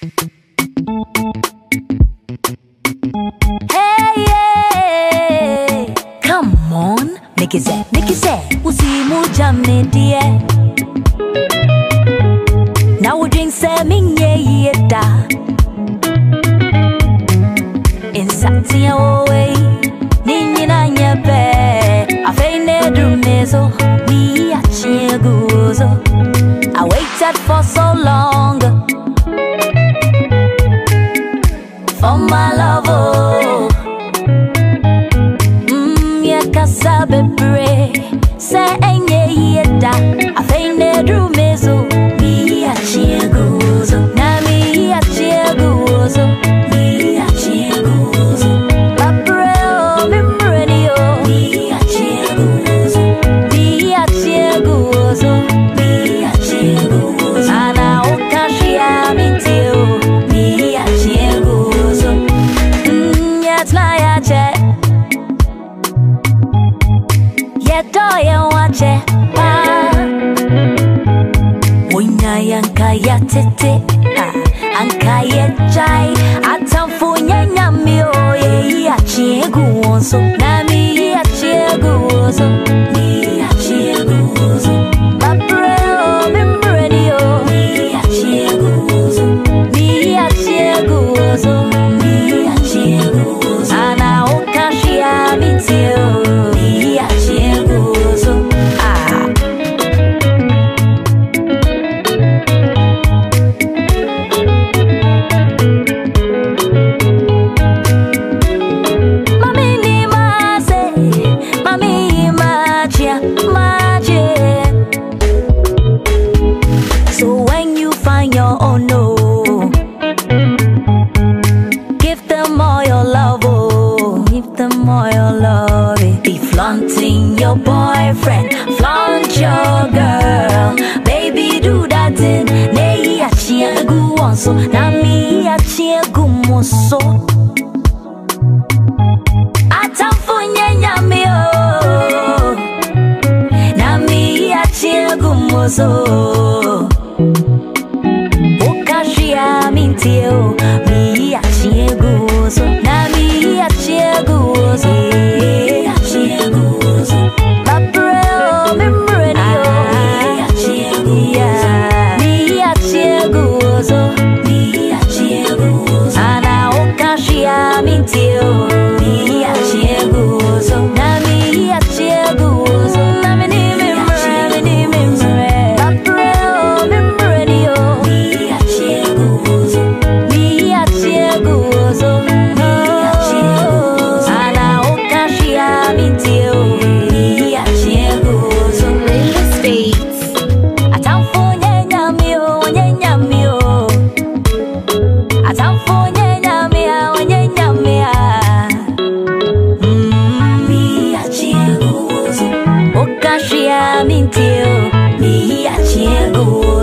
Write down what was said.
Hey, yeah. Come on, make it say, make it say. Usimu jamne die. Now we drink say minye yeda. Insati ya owe, ninyi na nyepe. Afeine drumezo, ni achie guzo. I waited for so long for my love. Oh. Mm, yeah, kasa bebre. Say enye yeda. Afeine drumezo. Mi Ye wache. Pa. Munya yanka ya tete ah, boyfriend, flaunt your girl, baby do that thing. Nei achia gu onso, na mi achia gu moso. Atafunye nyami o. Na mi achie gumoso Ukashia minti o. Mi mentiu, me atingou.